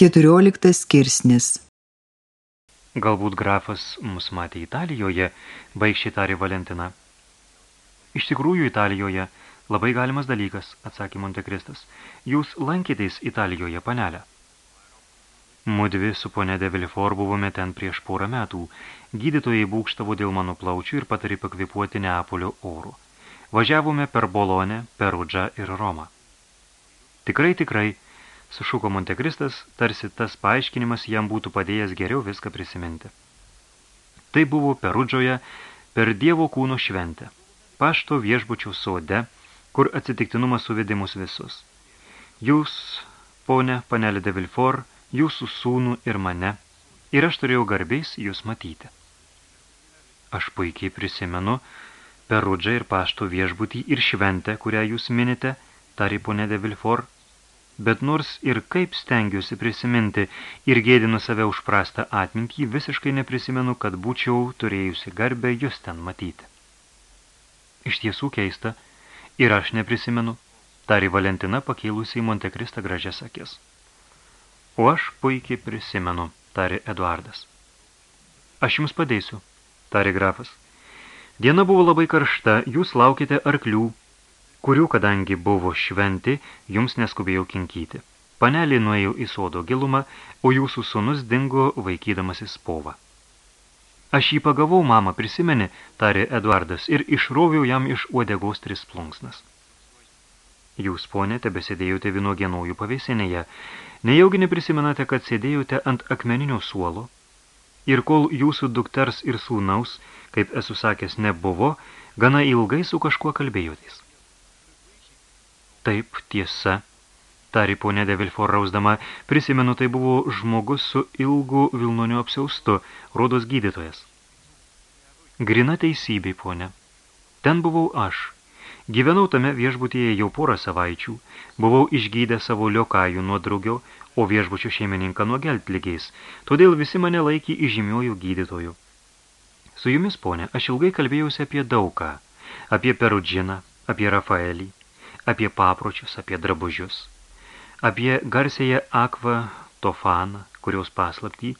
14 skirsnis Galbūt grafas mus matė Italijoje, baigščiai tarė Valentina. Iš tikrųjų Italijoje labai galimas dalykas, atsakė Montekristas. Jūs lankytais Italijoje, panelę. Mudvi su ponė de Vilifor buvome ten prieš porą metų. Gydytojai būkštavo dėl mano plaučių ir patarė pakvipuoti Neapolio orų. Važiavome per Bolonę, Perudžą ir Romą. Tikrai, tikrai, sušuko Montekristas, tarsi tas paaiškinimas jam būtų padėjęs geriau viską prisiminti. Tai buvo Perudžoje per Dievo kūno šventę, pašto viešbučių sode, kur atsitiktinumas suvedė mus visus. Jūs, ponė panelė de Vilfor, jūsų sūnų ir mane, ir aš turėjau garbiais jūs matyti. Aš puikiai prisimenu Perudžą ir pašto viešbutį ir šventę, kurią jūs minite, tarė ponė de Vilfor, bet nors ir kaip stengiuosi prisiminti ir gėdinu save už prastą atmintį, visiškai neprisimenu, kad būčiau turėjusi garbę jūs ten matyti. Iš tiesų keista, ir aš neprisimenu, tari Valentina pakėlusi į Montekristą gražias akis. O aš puikiai prisimenu, tari Eduardas. Aš jums padėsiu, tari grafas. Diena buvo labai karšta, jūs laukite arklių, kurių, kadangi buvo šventi, jums neskubėjau kinkyti. Panelį nuėjau į sodo gilumą, o jūsų sunus dingo vaikydamasis povą. Aš jį pagavau, mama, prisimeni, tarė Eduardas, ir išroviau jam iš uodegos tris plunksnas. Jūs, ponė, tebesėdėjote vynogienojų pavėsinėje. Nejaugi neprisimenate, kad sėdėjote ant akmeninio suolo? Ir kol jūsų dukters ir sūnaus, kaip esu sakęs, nebuvo, gana ilgai su kažkuo kalbėjotės. Taip, tiesa, tari ponė de Vilfor rausdama, prisimenu, tai buvo žmogus su ilgu vilnoniu apsiaustu, rodos gydytojas. Grina teisybė, ponė. Ten buvau aš. Gyvenau tame viešbutyje jau porą savaičių, buvau išgydę savo liokajų nuo draugio, o viešbučio šeimininką nuo geltligiais, todėl visi mane laikė įžymiojų gydytojų. Su jumis, ponė, aš ilgai kalbėjausi apie daugą, apie Perudžiną, apie Rafaelį, apie papročius, apie drabužius, apie garsėje akvą tofaną, kurios paslaptį,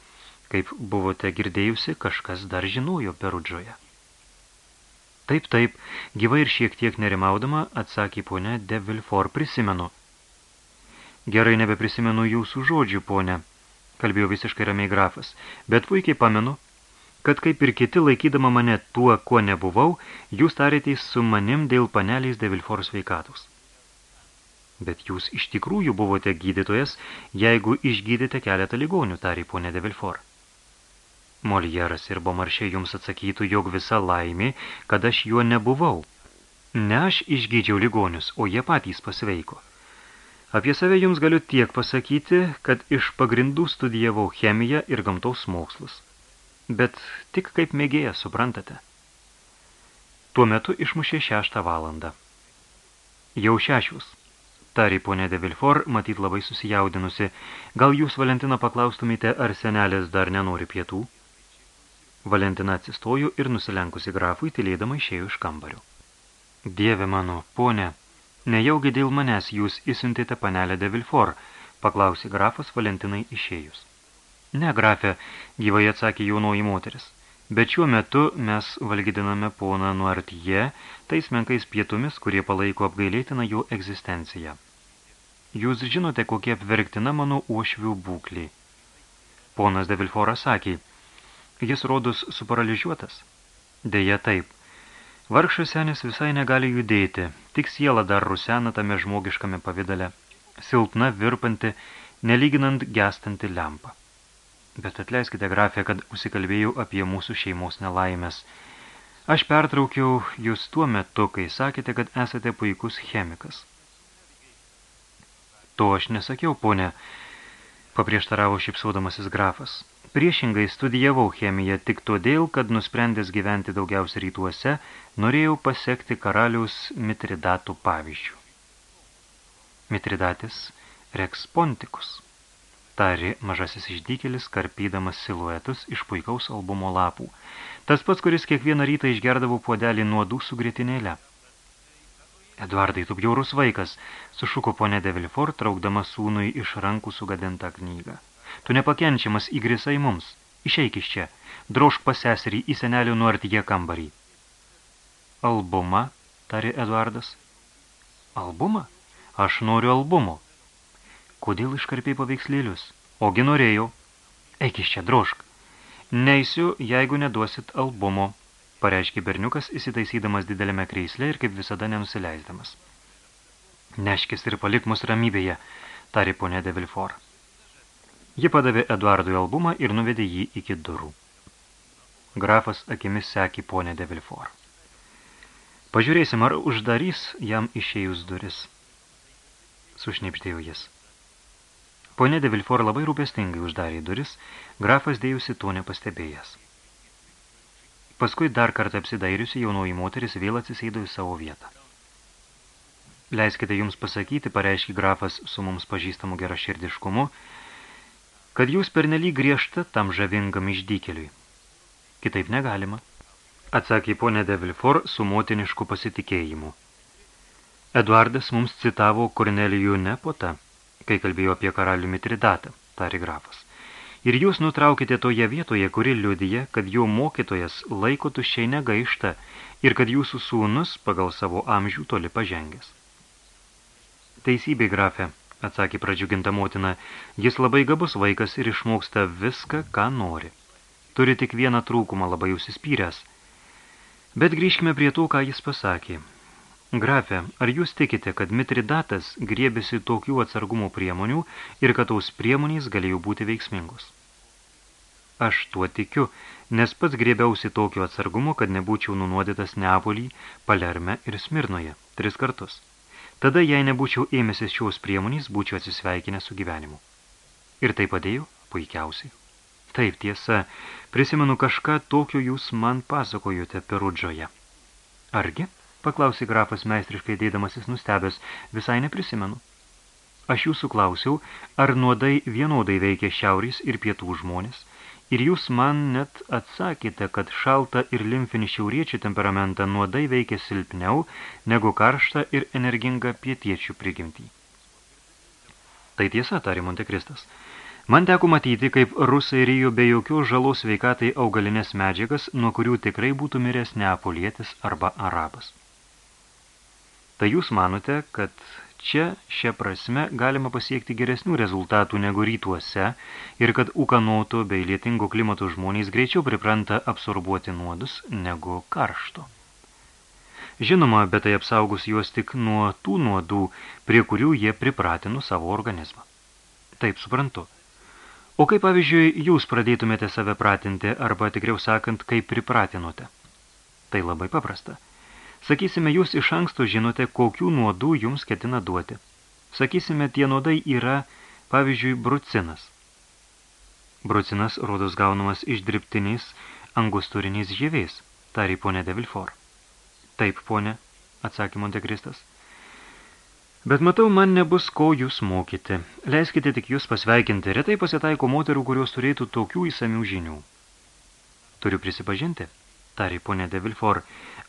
kaip buvote girdėjusi, kažkas dar žinojo Perudžoje. Taip, taip, gyvai ir šiek tiek nerimaudama, atsakė ponė de Vilfor, prisimenu. Gerai nebeprisimenu jūsų žodžių, ponė, kalbėjo visiškai ramiai grafas, bet puikiai pamenu, kad kaip ir kiti laikydama mane tuo, kuo nebuvau, jūs tarėtės su manim dėl panelės de Vilfor sveikatos. Bet jūs iš tikrųjų buvote gydytojas, jeigu išgydėte keletą ligonių, tarė ponė de Vilfor. Moljeras ir Bomaršė jums atsakytų, jog visa laimė, kad aš juo nebuvau. Ne aš išgydžiau ligonius, o jie patys pasveiko. Apie save jums galiu tiek pasakyti, kad iš pagrindų studijavau chemiją ir gamtaus mokslus. Bet tik kaip mėgėja, suprantate. Tuo metu išmušė šeštą valandą. Jau šešius. Tarė ponė de Vilfor, matyt labai susijaudinusi. Gal jūs, Valentina, paklaustumėte, ar senelės dar nenori pietų? Valentina atsistojo ir nusilenkusi grafui, tylėdama išėjo iš kambario. Dieve mano, ponė, nejaugi dėl manęs jūs įsiuntėte panelę de Vilfor, paklausė grafas Valentinai išėjus. Ne, grafė, gyvai atsakė jaunoji moteris. Bet šiuo metu mes valgydiname poną Nuartyje, tais menkais pietumis, kurie palaiko apgailėtiną jo egzistenciją. Jūs žinote, kokie apverktina mano uošvių būklė. Ponas de Vilforas sakė, jis rodus suparaližiuotas. Deja taip. Vargšas senis visai negali judėti, tik siela dar rusena tame žmogiškame pavidale, silpna, virpanti, nelyginant gestanti lempą. Bet atleiskite, grafė, kad užsikalbėjau apie mūsų šeimos nelaimės. Aš pertraukiau jūs tuo metu, kai sakėte, kad esate puikus chemikas. To aš nesakiau, ponė, paprieštaravo šipsaudamasis grafas. Priešingai studijavau chemiją tik todėl, kad nusprendęs gyventi daugiausia rytuose, norėjau pasiekti karaliaus Mitridatų pavyzdžių. Mitridatis Rex Ponticus tari mažasis išdykėlis, karpydamas siluetus iš puikaus albumo lapų. Tas pats, kuris kiekvieną rytą išgerdavo puodelį nuodų su grėtinėle. Eduardai, tu bjaurus vaikas, sušuko ponė de Vilfort, traukdama sūnui iš rankų sugadintą knygą. Tu nepakenčiamas įgrisai mums. Išeik iš čia. Drošk pas seserį į senelių nuartyje kambarį. Albumą, tarė Eduardas. Albumą? Aš noriu albumo. Kodėl iškarpiai paveikslėlius? Ogi norėjau. Eik iš čia, drošk. Neisiu, jeigu neduosit albumo, pareiškė berniukas, įsitaisydamas didelėme kreislė ir kaip visada nenusileisdamas. Neškis ir palik mus ramybėje, tarė ponė de Vilfor. Ji padavė Eduardui albumą ir nuvedė jį iki durų. Grafas akimis sekė ponę de Vilfor. Pažiūrėsim, ar uždarys jam išėjus duris. Sušnipždėjo jis. Ponė de Vilfor labai rūpestingai uždarė duris, grafas dėjusi to nepastebėjęs. Paskui dar kartą apsidairiusi jaunoji moteris vėl atsisėdo į savo vietą. Leiskite jums pasakyti, pareiškė grafas su mums pažįstamu geraširdiškumu, kad jūs pernelyg griežta tam žavingam išdykeliui. Kitaip negalima, atsakė ponė de Vilfor su motinišku pasitikėjimu. Eduardas mums citavo Kornelijų Nepotą, kai kalbėjo apie karalių Mitridatą, tari grafas ir jūs nutraukite toje vietoje, kuri liudyje, kad jo mokytojas laiko tuščiai negaišta ir kad jūsų sūnus pagal savo amžių toli pažengęs. Teisybė, grafė, atsakė pradžiuginta motina, jis labai gabus vaikas ir išmoksta viską, ką nori. Turi tik vieną trūkumą labai užsispyręs. Bet grįžkime prie to, ką jis pasakė. Grafė, ar jūs tikite, kad Mitridatas griebėsi tokių atsargumo priemonių ir kad tos priemonės galėjo būti veiksmingos? Aš tuo tikiu, nes pats grėbiausi tokio atsargumo, kad nebūčiau nunuodytas Neapolį, Palerme ir Smirnoje tris kartus. Tada, jei nebūčiau ėmęsis šios priemonės, būčiau atsisveikinęs su gyvenimu. Ir tai padėjo puikiausiai. Taip tiesa, prisimenu kažką tokio jūs man pasakojote Perudžoje. Argi? Paklausė grafas meistriškai dėdamasis nustebęs, visai neprisimenu. Aš jūsų klausiau, ar nuodai vienodai veikia šiaurės ir pietų žmonės, Ir jūs man net atsakėte, kad šaltą ir limfinį šiauriečių temperamentą nuodai veikia silpniau negu karštą ir energingą pietiečių prigimtį. Tai tiesa, tarė Montekristas. Man teko matyti, kaip rusai ryjo be jokios žalos veikatai augalinės medžiagas, nuo kurių tikrai būtų miręs neapolietis arba arabas. Tai jūs manote, kad Čia, šia prasme, galima pasiekti geresnių rezultatų negu rytuose ir kad ūkanoto bei lietingo klimato žmonės greičiau pripranta absorbuoti nuodus negu karšto. Žinoma, bet tai apsaugus juos tik nuo tų nuodų, prie kurių jie pripratino savo organizmą. Taip suprantu. O kaip, pavyzdžiui, jūs pradėtumėte save pratinti, arba tikriau sakant, kaip pripratinote? Tai labai paprasta – Sakysime, jūs iš anksto žinote, kokių nuodų jums ketina duoti. Sakysime, tie nuodai yra, pavyzdžiui, brucinas. Brucinas rodos gaunamas iš dirbtiniais angusturiniais žyviais, tarė ponė de Vilfor. Taip, ponė, atsakė Montekristas. Bet matau, man nebus ko jūs mokyti. Leiskite tik jūs pasveikinti. Retai pasitaiko moterų, kurios turėtų tokių įsamių žinių. Turiu prisipažinti, tarė ponė de Vilfor,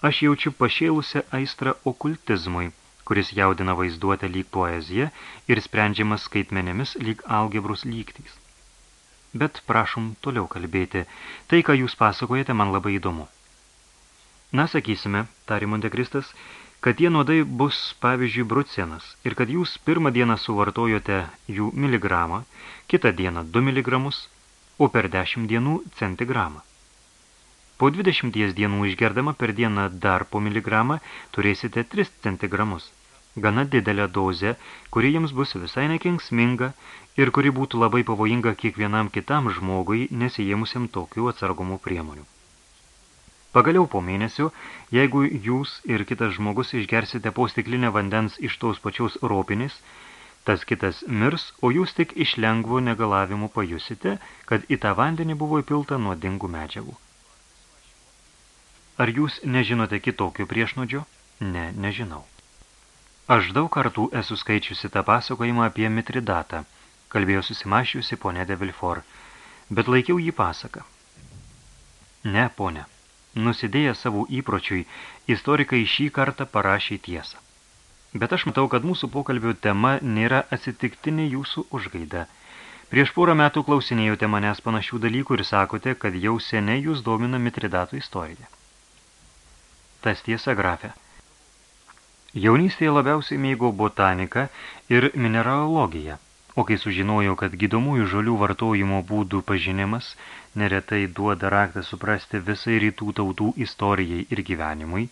Aš jaučiu pašėlusią aistrą okultizmui, kuris jaudina vaizduotę lyg poeziją ir sprendžiamas skaitmenėmis lyg algebrus lygtys. Bet prašom toliau kalbėti. Tai, ką jūs pasakojate, man labai įdomu. Na, sakysime, tari Montekristas, kad tie nuodai bus, pavyzdžiui, brucenas ir kad jūs pirmą dieną suvartojote jų miligramą, kitą dieną 2 miligramus, o per 10 dienų centigramą. Po 20 dienų išgerdama per dieną dar po miligramą turėsite 3 centigramus. Gana didelė dozė, kuri jums bus visai nekenksminga ir kuri būtų labai pavojinga kiekvienam kitam žmogui nesijėmusiam tokių atsargumų priemonių. Pagaliau po mėnesio, jeigu jūs ir kitas žmogus išgersite po stiklinę vandens iš tos pačios ropinės, tas kitas mirs, o jūs tik iš lengvo negalavimų pajusite, kad į tą vandenį buvo įpilta nuodingų medžiagų. Ar jūs nežinote kitokio priešnodžio? Ne, nežinau. Aš daug kartų esu skaičiusi tą pasakojimą apie Mitridatą, kalbėjo susimašiusi ponė de Vilfor, bet laikiau jį pasaką. Ne, ponė, nusidėję savo įpročiui, istorikai šį kartą parašė tiesą. Bet aš matau, kad mūsų pokalbio tema nėra atsitiktinė jūsų užgaida. Prieš porą metų klausinėjote manęs panašių dalykų ir sakote, kad jau seniai jūs domina Mitridato istorija. Tas tiesa, grafė. Jaunystėje labiausiai mėgo botaniką ir mineralogiją, o kai sužinojau, kad gydomųjų žolių vartojimo būdų pažinimas neretai duoda raktą suprasti visai rytų tautų istorijai ir gyvenimui,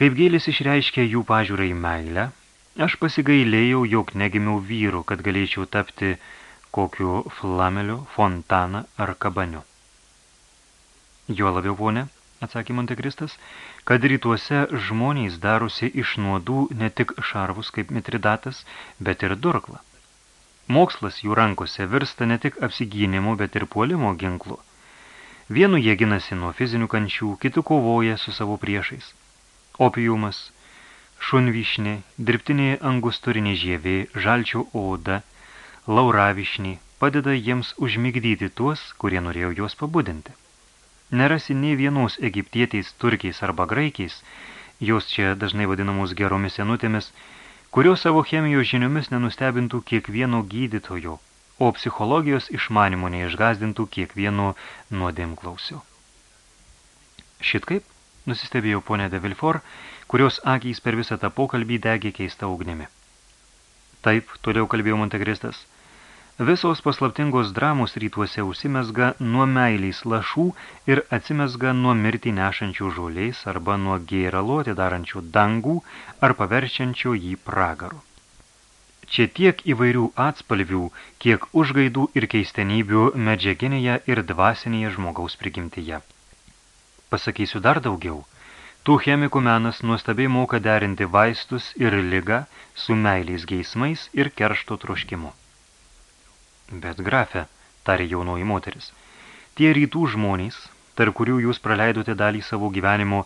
kaip gėlis išreiškė jų pažiūrai meilę, aš pasigailėjau, jog negimiau vyru, kad galėčiau tapti kokiu flameliu, fontana ar kabaniu. Jo labiau, ponė, atsakė Montekristas, kad rytuose žmonės darosi iš nuodų ne tik šarvus kaip mitridatas, bet ir durklą. Mokslas jų rankose virsta ne tik apsigynimu, bet ir puolimo ginklu. Vienu jie ginasi nuo fizinių kančių, kitų kovoja su savo priešais. Opiumas, šunvišnė, dirbtinė angusturinė žievė, žalčio oda, lauravišnė padeda jiems užmigdyti tuos, kurie norėjo juos pabudinti nerasi nei vienos egiptietiais, turkiais arba graikiais, jos čia dažnai vadinamos geromis senutėmis, kurios savo chemijos žiniomis nenustebintų kiekvieno gydytojo, o psichologijos išmanimo neišgazdintų kiekvieno nuodėmklausio. Šit kaip, nusistebėjau ponė de Vilfor, kurios akys per visą tą pokalbį degė keista ugnimi. Taip, toliau kalbėjo Montegristas, Visos paslaptingos dramos rytuose užsimesga nuo meiliais lašų ir atsimesga nuo mirtį nešančių žoliais arba nuo gėralo atidarančių dangų ar paverčiančio jį pragaru. Čia tiek įvairių atspalvių, kiek užgaidų ir keistenybių medžiaginėje ir dvasinėje žmogaus prigimtyje. Pasakysiu dar daugiau. Tų chemikų menas nuostabiai moka derinti vaistus ir ligą su meiliais geismais ir keršto troškimu. Bet grafė, tarė jaunoji moteris, tie rytų žmonės, tarp kurių jūs praleidote dalį savo gyvenimo,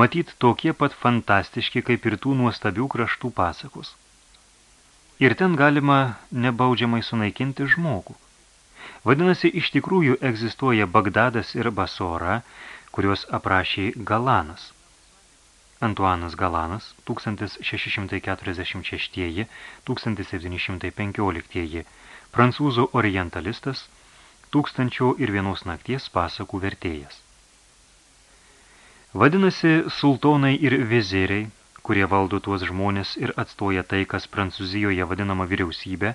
matyt tokie pat fantastiški kaip ir tų nuostabių kraštų pasakos. Ir ten galima nebaudžiamai sunaikinti žmogų. Vadinasi, iš tikrųjų egzistuoja Bagdadas ir Basora, kuriuos aprašė Galanas. Antuanas Galanas, 1646-1715 prancūzų orientalistas, tūkstančio ir vienos nakties pasakų vertėjas. Vadinasi, sultonai ir viziriai, kurie valdo tuos žmonės ir atstoja tai, kas Prancūzijoje vadinama vyriausybė,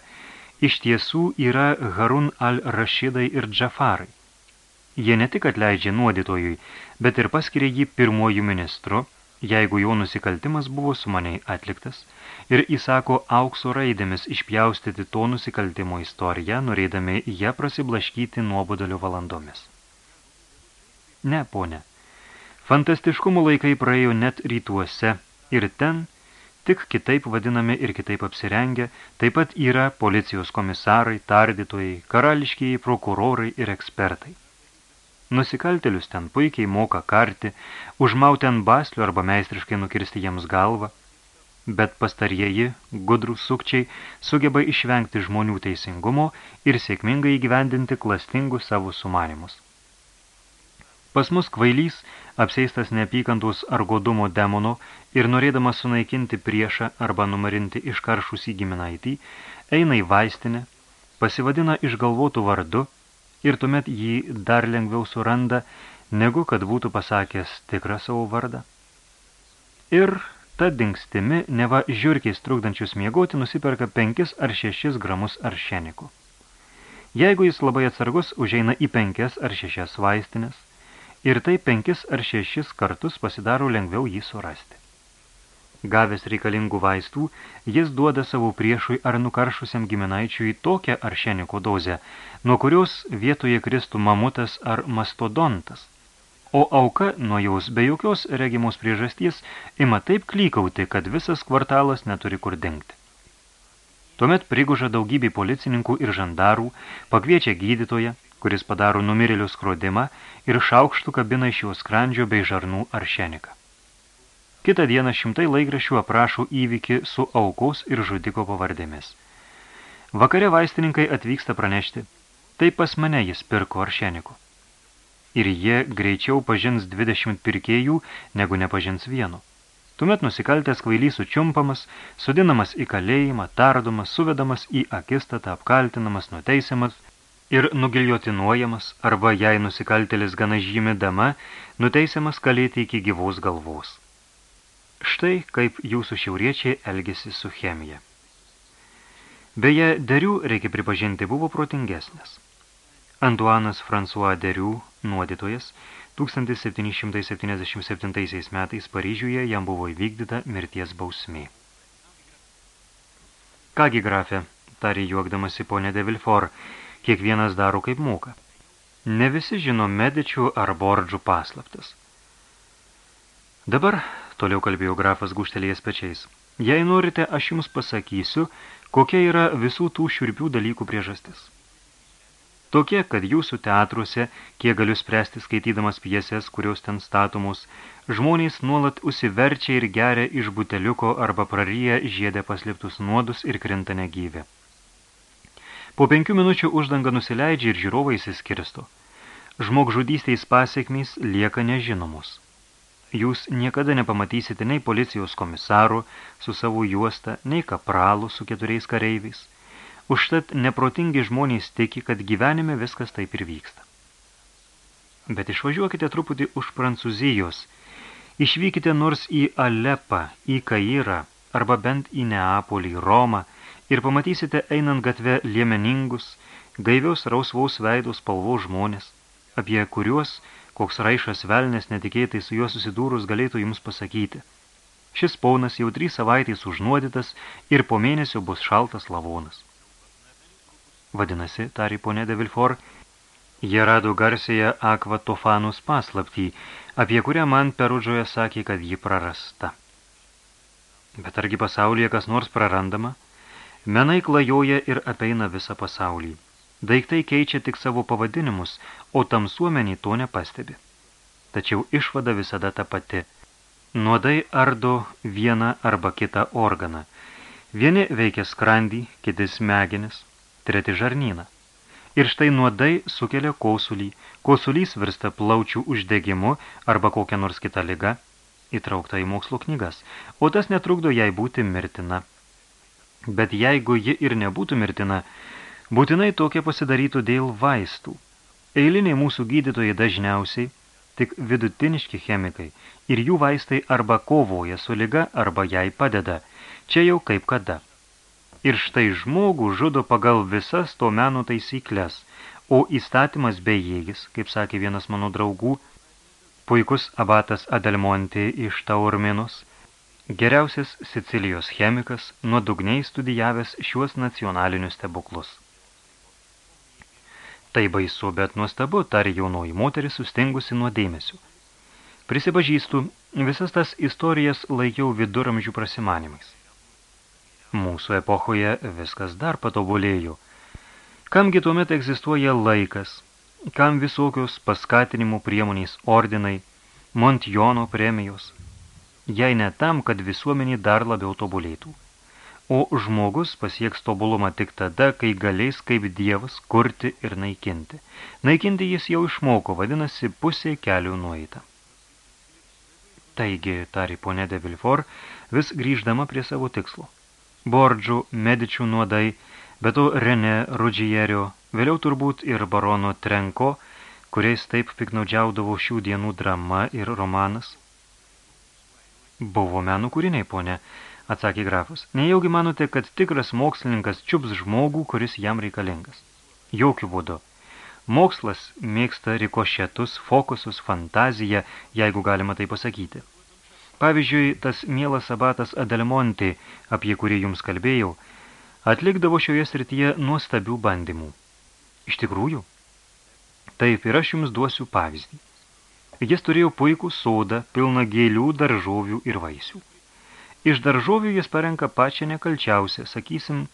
iš tiesų yra Harun al-Rashidai ir Džafarai. Jie ne tik atleidžia nuodytojui, bet ir paskiria jį pirmojų ministru, jeigu jo nusikaltimas buvo sumaniai atliktas – ir įsako aukso raidėmis išpjaustyti to nusikaltimo istoriją, norėdami ją prasiblaškyti nuobodalio valandomis. Ne, ponė. Fantastiškumo laikai praėjo net rytuose ir ten, tik kitaip vadinami ir kitaip apsirengę, taip pat yra policijos komisarai, tardytojai, karališkiai prokurorai ir ekspertai. Nusikaltelius ten puikiai moka karti, užmauti ant baslių arba meistriškai nukirsti jiems galvą, bet pastarieji, gudrus sukčiai, sugeba išvengti žmonių teisingumo ir sėkmingai įgyvendinti klastingus savo sumanimus. Pas mus kvailys, apseistas neapykantos ar godumo demono ir norėdamas sunaikinti priešą arba numarinti iškaršus į giminaitį, eina į vaistinę, pasivadina išgalvotų vardu ir tuomet jį dar lengviau suranda, negu kad būtų pasakęs tikrą savo vardą. Ir ta dingstimi neva žiurkiais trukdančius miegoti nusiperka 5 ar 6 gramus aršenikų. Jeigu jis labai atsargus, užeina į 5 ar 6 vaistinės ir tai 5 ar 6 kartus pasidaro lengviau jį surasti. Gavęs reikalingų vaistų, jis duoda savo priešui ar nukaršusiam giminaičiui tokią aršeniko dozę, nuo kurios vietoje kristų mamutas ar mastodontas, o auka nuo jaus be jokios regimos priežasties ima taip klykauti, kad visas kvartalas neturi kur dengti. Tuomet priguža daugybė policininkų ir žandarų, pakviečia gydytoją, kuris padaro numirėlių skrodimą ir šaukštų kabina iš jo skrandžio bei žarnų aršeniką. Kitą dieną šimtai laikraščių aprašo įvykį su aukos ir žudiko pavardėmis. Vakare vaistininkai atvyksta pranešti, tai pas mane jis pirko aršeniku ir jie greičiau pažins 20 pirkėjų, negu nepažins vieno. Tuomet nusikaltęs kvailys sučiumpamas, sudinamas į kalėjimą, tardomas, suvedamas į akistatą, apkaltinamas, nuteisiamas ir nugiljotinuojamas, arba jei nusikaltėlis gana žymi dama, nuteisiamas kalėti iki gyvos galvos. Štai kaip jūsų šiauriečiai elgėsi su chemija. Beje, derių, reikia pripažinti, buvo protingesnės. Antuanas François Derių, nuodytojas, 1777 metais Paryžiuje jam buvo įvykdyta mirties bausmė. Kągi grafė, tarė juokdamasi ponė de Vilfort, kiekvienas daro kaip moka. Ne visi žino medičių ar bordžų paslaptas. Dabar, toliau kalbėjo grafas guštelėjęs pečiais, jei norite, aš jums pasakysiu, kokia yra visų tų šiurpių dalykų priežastis. Tokie, kad jūsų teatruose, kiek galiu spręsti skaitydamas pjeses, kurios ten statomos, žmonės nuolat užsiverčia ir geria iš buteliuko arba praryja žiedę paslėptus nuodus ir krinta negyvę. Po penkių minučių uždanga nusileidžia ir žiūrovai įsiskirsto. Žmogžudystės pasiekmės lieka nežinomos. Jūs niekada nepamatysite nei policijos komisarų su savo juosta, nei kapralų su keturiais kareiviais – Užtat neprotingi žmonės tiki, kad gyvenime viskas taip ir vyksta. Bet išvažiuokite truputį už Prancūzijos. Išvykite nors į Alepą, į Kairą, arba bent į Neapolį, Romą ir pamatysite einant gatve liemeningus, gaiviaus rausvaus veidos spalvos žmonės, apie kuriuos koks raišas velnės netikėtai su juo susidūrus galėtų jums pasakyti. Šis paunas jau trys savaitės užnuodytas ir po mėnesio bus šaltas lavonas. Vadinasi, tari ponė de Vilfor, jie rado garsėje Akva Tofanus paslaptį, apie kurią man Perudžoje sakė, kad ji prarasta. Bet argi pasaulyje kas nors prarandama? Menai klajoja ir apeina visą pasaulį. Daiktai keičia tik savo pavadinimus, o tamsuomenį to nepastebi. Tačiau išvada visada ta pati. Nuodai ardo vieną arba kitą organą. Vieni veikia skrandį, kiti smegenis, treti žarnyną. Ir štai nuodai sukelia kosulį, kosulys virsta plaučių uždegimu arba kokią nors kitą ligą, įtraukta į mokslo knygas, o tas netrukdo jai būti mirtina. Bet jeigu ji ir nebūtų mirtina, būtinai tokia pasidarytų dėl vaistų. Eiliniai mūsų gydytojai dažniausiai tik vidutiniški chemikai ir jų vaistai arba kovoja su liga arba jai padeda, čia jau kaip kada. Ir štai žmogų žudo pagal visas to meno taisyklės, o įstatymas bejėgis, kaip sakė vienas mano draugų, puikus abatas Adelmonte iš Taurminus, geriausias Sicilijos chemikas, nuodugniai studijavęs šiuos nacionalinius stebuklus. Tai baisu, bet nuostabu, tarė jaunoji moteris sustingusi nuo dėmesio. Prisipažįstu, visas tas istorijas laikiau viduramžių prasimanimais. Mūsų epochoje viskas dar patobulėjo. Kamgi tuomet egzistuoja laikas, kam visokios paskatinimų priemonės ordinai, Montjono premijos, jei ne tam, kad visuomenė dar labiau tobulėtų. O žmogus pasieks tobulumą tik tada, kai galės kaip dievas kurti ir naikinti. Naikinti jis jau išmoko, vadinasi, pusė kelių nueita. Taigi, tari ponė de Vilfor, vis grįždama prie savo tikslo. Bordžų, Medičių nuodai, bet to Rene Rudžierio, vėliau turbūt ir barono Trenko, kuriais taip piknaudžiaudavo šių dienų drama ir romanas. Buvo menų kūriniai, ponė, atsakė grafas. Nejaugi manote, kad tikras mokslininkas čiups žmogų, kuris jam reikalingas? Jokių būdu. Mokslas mėgsta rikošetus, fokusus, fantaziją, jeigu galima tai pasakyti. Pavyzdžiui, tas mielas abatas Adelmonti, apie kurį jums kalbėjau, atlikdavo šioje srityje nuostabių bandymų. Iš tikrųjų? Taip, ir aš jums duosiu pavyzdį. Jis turėjo puikų sodą, pilną gėlių, daržovių ir vaisių. Iš daržovių jis parenka pačią nekalčiausią, sakysim,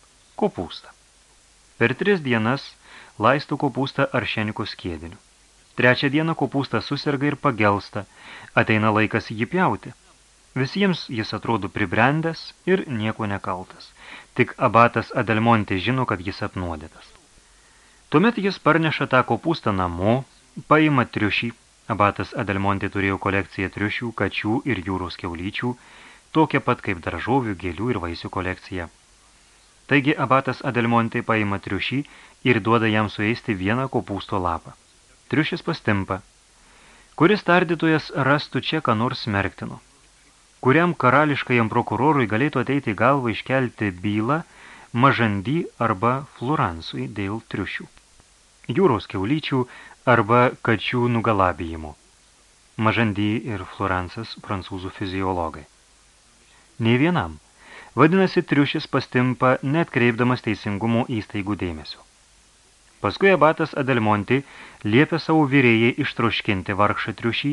kopūstą. Per tris dienas laistų kopūstą aršeniko skiediniu. Trečią dieną kopūstas susirga ir pagelsta, ateina laikas jį pjauti. Visiems jis atrodo pribrendęs ir nieko nekaltas. Tik abatas Adelmonte žino, kad jis apnuodėtas. Tuomet jis parneša tą kopūstą namo, paima triušį. Abatas Adelmonte turėjo kolekciją triušių, kačių ir jūros keulyčių. Tokia pat kaip daržovių, gėlių ir vaisių kolekcija. Taigi abatas Adelmontai paima triušį ir duoda jam suėsti vieną kopūsto lapą. Triušis pastimpa. Kuris tardytojas rastų čia ką nors smerktino? Kuriam karališkajam prokurorui galėtų ateiti galvą iškelti bylą mažandy arba Floransui dėl triušių, jūros keulyčių arba kačių nugalabijimų. Mažandy ir Floransas prancūzų fiziologai. Nei vienam. Vadinasi, triušis pastimpa net kreipdamas teisingumo įstaigų dėmesio. Paskui abatas Adelmonti liepia savo vyrėjai ištroškinti vargšą triušį,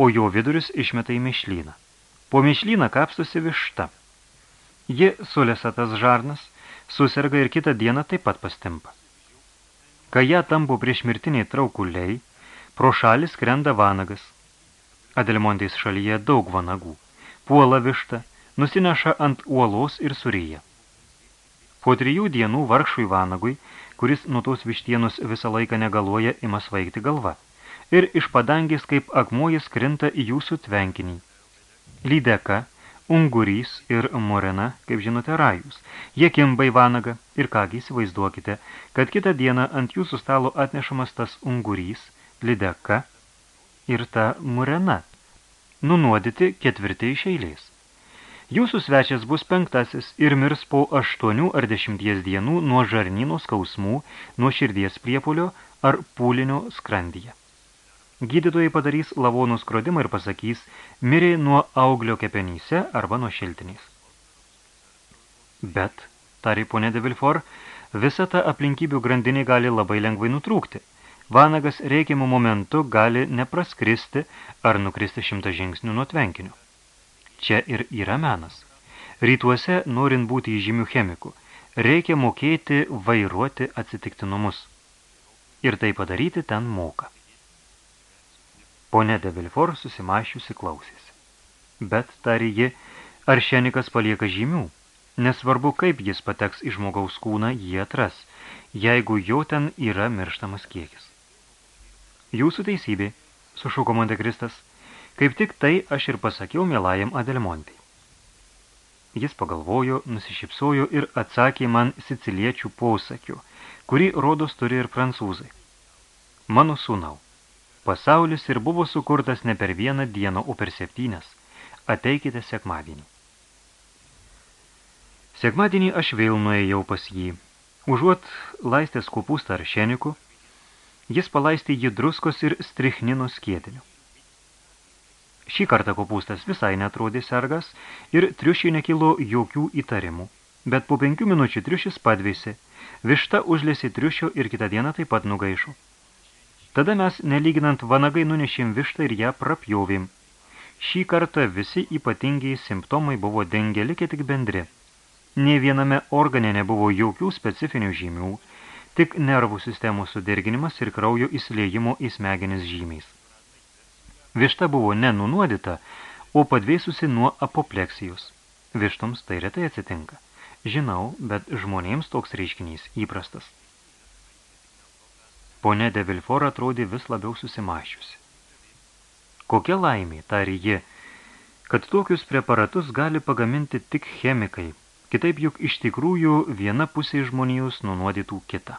o jo vidurius išmeta į mišlyną. Po mišlyną kapstosi višta. Ji sulėsa tas žarnas, susirga ir kitą dieną taip pat pastimpa. Kai ją tampo prieš mirtiniai traukuliai, pro šalį skrenda vanagas. Adelmontais šalyje daug vanagų. Puola višta, nusineša ant uolos ir suryja. Po trijų dienų vargšui vanagui, kuris nuo tos vištienos visą laiką negaluoja, ima svaigti galva. Ir iš padangės kaip akmuojas krinta į jūsų tvenkinį. Lydeka, ungurys ir morena, kaip žinote, rajus. Jie kimba į vanagą ir kągi įsivaizduokite, kad kitą dieną ant jūsų stalo atnešamas tas ungurys, lydeka ir ta morena. Nunuodyti ketvirti iš eilės. Jūsų svečias bus penktasis ir mirs po aštuonių ar dešimties dienų nuo žarnyno skausmų, nuo širdies priepolio ar pūlinio skrandyje. Gydytojai padarys lavonų skrodimą ir pasakys, mirė nuo auglio kepenyse arba nuo šiltiniais. Bet, tari ponė de Vilfor, visa ta aplinkybių grandinė gali labai lengvai nutrūkti. Vanagas reikiamų momentu gali nepraskristi ar nukristi šimtą žingsnių nuo tvenkinio. Čia ir yra menas. Rytuose, norint būti žymių chemikų, reikia mokėti vairuoti atsitiktinumus. Ir tai padaryti ten moka. Pone de Vilfor susimašiusi klausėsi. Bet, tari ji, aršenikas palieka žymių. Nesvarbu, kaip jis pateks į žmogaus kūną, jį atras, jeigu jo ten yra mirštamas kiekis. Jūsų teisybė, sušuko Montekristas, Kaip tik tai aš ir pasakiau mielajam Adelmontai. Jis pagalvojo, nusišypsojo ir atsakė man siciliečių posakiu, kurį rodos turi ir prancūzai. Mano sūnau, pasaulis ir buvo sukurtas ne per vieną dieną, o per septynes. Ateikite sekmadienį. Sekmadienį aš vėl nuėjau pas jį. Užuot laistęs kopūstą ar šeniku, jis palaistė jį druskos ir strichnino skietiniu. Šį kartą kopūstas visai netrodė sergas ir triušiai nekilo jokių įtarimų. Bet po penkių minučių triušis padvėsi. Višta užlėsi triušio ir kitą dieną taip pat nugaišo. Tada mes, nelyginant vanagai, nunešėm vištą ir ją prapjovėm. Šį kartą visi ypatingiai simptomai buvo dengė likę tik bendri. Nė viename organe nebuvo jokių specifinių žymių, tik nervų sistemos sudirginimas ir kraujo įsiliejimo į smegenis žymiais. Višta buvo nenunuodyta, o padvėsusi nuo apopleksijos. Vištoms tai retai atsitinka. Žinau, bet žmonėms toks reiškinys įprastas. Pone de Vilfor atrodė vis labiau susimašiusi. Kokia laimė, tarė ji, kad tokius preparatus gali pagaminti tik chemikai, kitaip juk iš tikrųjų viena pusė žmonijos nunuodytų kitą.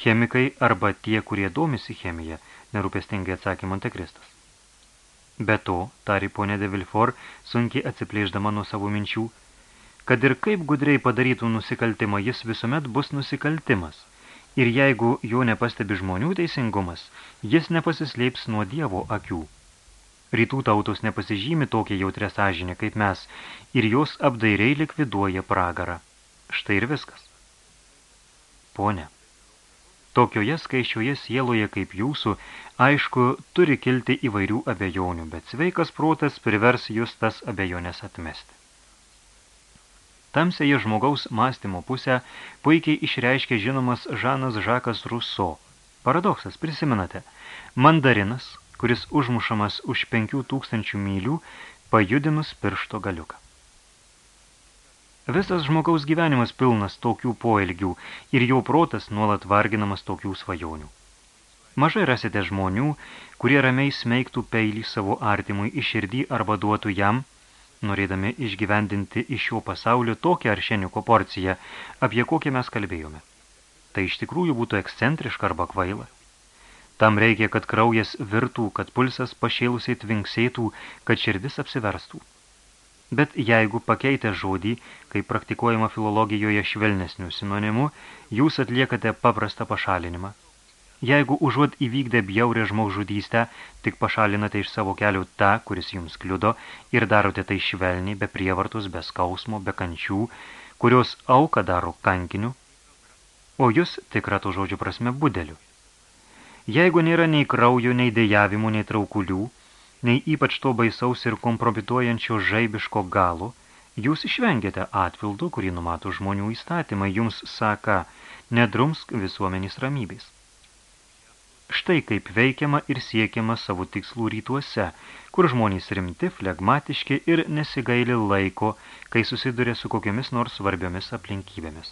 Chemikai arba tie, kurie domisi chemija, nerūpestingai atsakė Montekristas. Be to, tari ponė de Vilfor, sunkiai atsiplėždama nuo savo minčių, kad ir kaip gudriai padarytų nusikaltimą, jis visuomet bus nusikaltimas. Ir jeigu jo nepastebi žmonių teisingumas, jis nepasislėps nuo Dievo akių. Rytų tautos nepasižymi tokia jautrė sąžinė kaip mes, ir jos apdairiai likviduoja pragarą. Štai ir viskas. Pone, Tokioje skaičioje sieloje kaip jūsų, aišku, turi kilti įvairių abejonių, bet sveikas protas privers jūs tas abejonės atmesti. Tamsėje žmogaus mąstymo pusę puikiai išreiškė žinomas Žanas Žakas Ruso. Paradoksas, prisimenate, mandarinas, kuris užmušamas už penkių tūkstančių mylių, pajudinus piršto galiuką. Visas žmogaus gyvenimas pilnas tokių poelgių ir jo protas nuolat varginamas tokių svajonių. Mažai rasite žmonių, kurie ramiai smeigtų peilį savo artimui iš širdį arba duotų jam, norėdami išgyvendinti iš šio pasaulio tokią aršeniko porciją, apie kokią mes kalbėjome. Tai iš tikrųjų būtų ekscentriška arba kvaila. Tam reikia, kad kraujas virtų, kad pulsas pašėlusiai tvinksėtų, kad širdis apsiverstų. Bet jeigu pakeitę žodį, kaip praktikuojama filologijoje švelnesnių sinonimų, jūs atliekate paprastą pašalinimą – Jeigu užuot įvykdę bjaurę žmogžudystę, tik pašalinate iš savo kelių tą, kuris jums kliudo, ir darote tai švelniai, be prievartus, be skausmo, be kančių, kurios auka daro kankiniu, o jūs tikrą to žodžio prasme budeliu. Jeigu nėra nei kraujo, nei dėjavimų, nei traukulių, nei ypač to baisaus ir kompromituojančio žaibiško galo, jūs išvengiate atpildo, kurį numato žmonių įstatymai, jums saka, nedrumsk visuomenys ramybės. Štai kaip veikiama ir siekiama savo tikslų rytuose, kur žmonės rimti, flegmatiški ir nesigaili laiko, kai susiduria su kokiomis nors svarbiomis aplinkybėmis.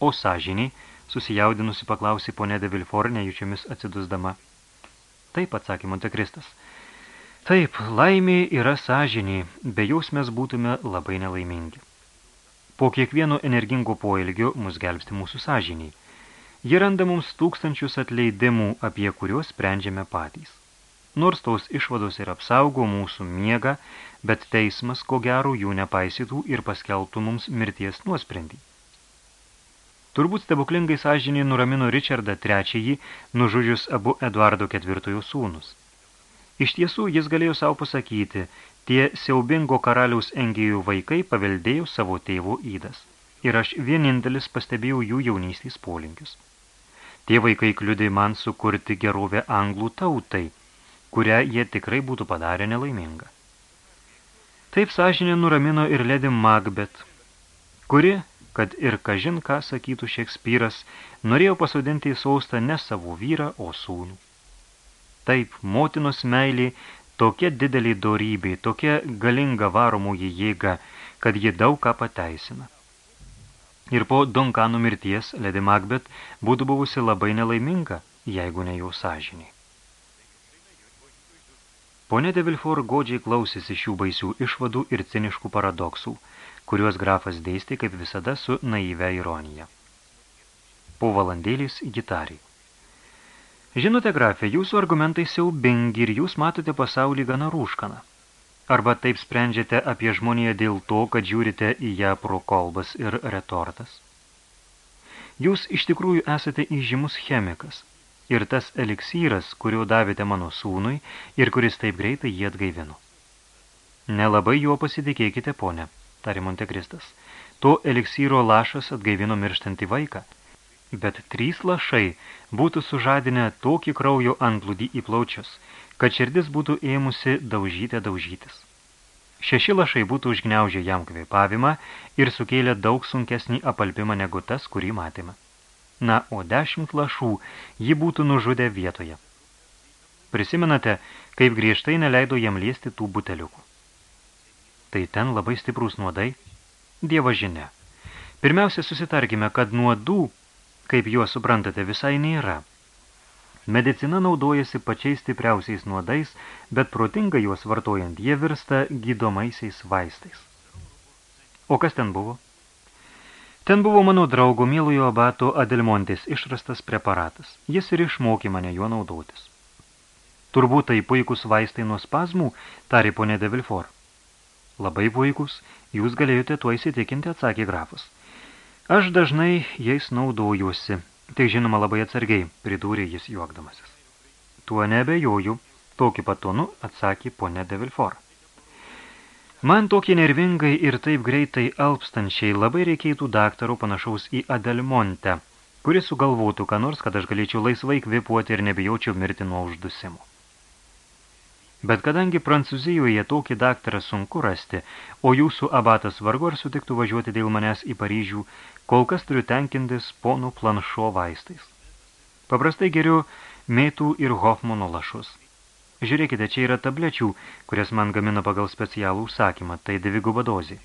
O sąžiniai, susijaudinusi paklausė ponė de Vilfor, nejučiomis atsidusdama. Taip, atsakė Montekristas. Taip, laimė yra sąžiniai, be jaus mes būtume labai nelaimingi. Po kiekvieno energingo poelgio mus gelbsti mūsų sąžiniai – Ji randa mums tūkstančius atleidimų, apie kuriuos sprendžiame patys. Nors tos išvados ir apsaugo mūsų miegą, bet teismas, ko gero, jų nepaisytų ir paskelbtų mums mirties nuosprendį. Turbūt stebuklingai sąžiniai nuramino Richardą trečiąjį, nužudžius abu Eduardo ketvirtojo sūnus. Iš tiesų, jis galėjo savo pasakyti, tie siaubingo karaliaus engėjų vaikai paveldėjo savo tėvo įdas. Ir aš vienintelis pastebėjau jų jaunystės polinkius. Tie vaikai kliudė man sukurti gerovę anglų tautai, kurią jie tikrai būtų padarę nelaimingą. Taip sąžinė nuramino ir Ledi Macbeth, kuri, kad ir kažin ką sakytų Šekspyras, norėjo pasodinti į saustą ne savo vyrą, o sūnų. Taip, motinos meilė tokia didelė dorybė, tokia galinga varomoji jėga, kad ji daug ką pateisina. Ir po Donkano mirties Lady Macbeth būtų buvusi labai nelaiminga, jeigu ne jau sąžiniai. Pone de Vilfor godžiai klausėsi šių baisių išvadų ir ciniškų paradoksų, kuriuos grafas dėstė kaip visada su naive ironija. Po valandėlis gitariai. Žinote, grafė, jūsų argumentai siaubingi ir jūs matote pasaulį gana rūškaną. Arba taip sprendžiate apie žmoniją dėl to, kad žiūrite į ją pro kolbas ir retortas? Jūs iš tikrųjų esate įžymus chemikas. Ir tas eliksyras, kurio davėte mano sūnui ir kuris taip greitai jį atgaivino. Nelabai juo pasitikėkite, ponė, tarė Montekristas. To eliksyro lašas atgaivino mirštantį vaiką. Bet trys lašai būtų sužadinę tokį kraujo antplūdį į plaučius – kad širdis būtų ėmusi daužyti daužytis. Šeši lašai būtų užgniaužę jam kvėpavimą ir sukėlė daug sunkesnį apalpimą negu tas, kurį matėme. Na, o dešimt lašų jį būtų nužudę vietoje. Prisimenate, kaip griežtai neleido jam liesti tų buteliukų. Tai ten labai stiprūs nuodai? Dievo žinia. Pirmiausia, susitarkime, kad nuodų, kaip juos suprantate, visai nėra – Medicina naudojasi pačiais stipriausiais nuodais, bet protingai juos vartojant jie virsta gydomaisiais vaistais. O kas ten buvo? Ten buvo mano draugo mielojo abato Adelmontės išrastas preparatas. Jis ir išmokė mane juo naudotis. Turbūt tai puikus vaistai nuo spazmų, tarė ponė de Vilfor. Labai puikus, jūs galėjote tuo įsitikinti, atsakė grafas. Aš dažnai jais naudojuosi, Tai žinoma labai atsargiai, pridūrė jis juokdamasis. Tuo nebejoju, tokį patonu atsakė ponė de Vilfor. Man tokie nervingai ir taip greitai alpstančiai labai reikėtų daktaro panašaus į Adelmontę, kuris sugalvotų ką nors, kad aš galėčiau laisvai kvipuoti ir nebijaučiau mirti nuo uždusimo. Bet kadangi Prancūzijoje tokį daktarą sunku rasti, o jūsų abatas vargu ar sutiktų važiuoti dėl manęs į Paryžių, Kol kas turiu tenkintis ponų planšo vaistais. Paprastai geriu mėtų ir Hoffmano lašus. Žiūrėkite, čia yra tablečių, kurias man gamina pagal specialų užsakymą, tai dviguba dozė.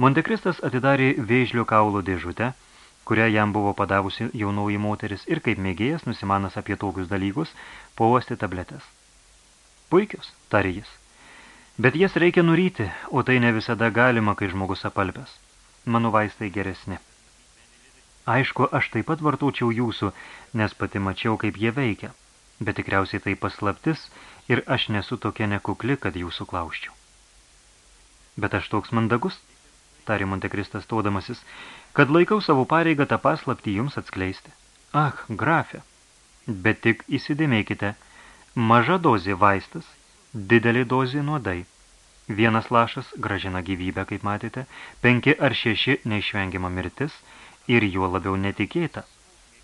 Montekristas atidarė vėžlio kaulo dėžutę, kurią jam buvo padavusi jaunoji moteris ir kaip mėgėjas, nusimanas apie tokius dalykus, pauosti tabletės. Puikios, tarė jis. Bet jas reikia nuryti, o tai ne visada galima, kai žmogus apalpęs. Mano vaistai geresni. Aišku, aš taip pat vartočiau jūsų, nes pati mačiau, kaip jie veikia. Bet tikriausiai tai paslaptis ir aš nesu tokia nekukli, kad jūsų klauščiau. Bet aš toks mandagus, tarė Montekristas todamasis, kad laikau savo pareigą tą paslaptį jums atskleisti. Ach, grafė, bet tik įsidėmėkite, maža dozė vaistas, didelė dozė nuodai. Vienas lašas gražina gyvybę, kaip matėte, penki ar šeši neišvengiama mirtis ir juo labiau netikėta,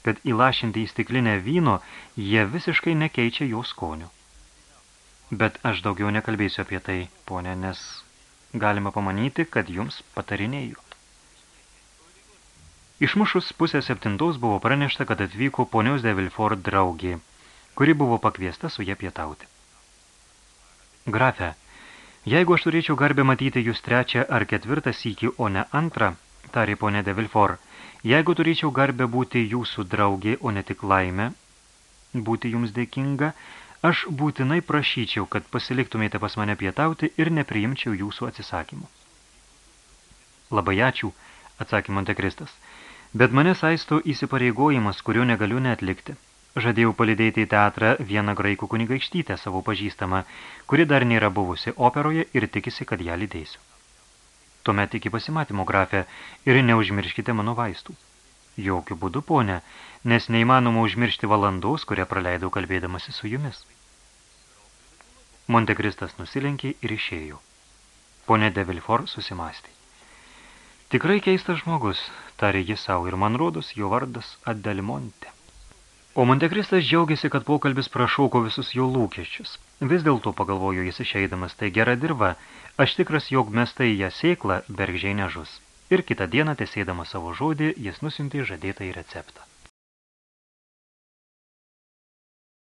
kad įlašinti į stiklinę vyno jie visiškai nekeičia jo skonių. Bet aš daugiau nekalbėsiu apie tai, ponė, nes galima pamanyti, kad jums patarinėjau. Išmušus pusę septintos buvo pranešta, kad atvyko ponios de Vilfort draugė, kuri buvo pakviesta su ją pietauti. Grafe, jeigu aš turėčiau garbę matyti jūs trečią ar ketvirtą sykį, o ne antrą, tarė ponė de Vilfort, jeigu turėčiau garbę būti jūsų draugė, o ne tik laimę, būti jums dėkinga, Aš būtinai prašyčiau, kad pasiliktumėte pas mane pietauti ir nepriimčiau jūsų atsisakymų. Labai ačiū, atsakė Montekristas, bet mane saisto įsipareigojimas, kurio negaliu neatlikti. Žadėjau palidėti į teatrą vieną graikų kunigaikštytę savo pažįstamą, kuri dar nėra buvusi operoje ir tikisi, kad ją lydėsiu. Tuomet iki pasimatymo grafę ir neužmirškite mano vaistų. Jokių būdų, ponė, nes neįmanoma užmiršti valandos, kurią praleidau kalbėdamasi su jumis. Montekristas nusilenkė ir išėjo. Pone de Vilfort susimastė. Tikrai keistas žmogus, tarė jis savo ir man rodos jo vardas Adelmonte. O Montekristas džiaugiasi, kad pokalbis prašauko visus jo lūkesčius. Vis dėlto pagalvojo jis išeidamas, tai gera dirba, aš tikras, jog mestai ją sėklą, bergžiai nežus. Ir kitą dieną, tesėdama savo žodį, jis nusintė žadėtą į receptą.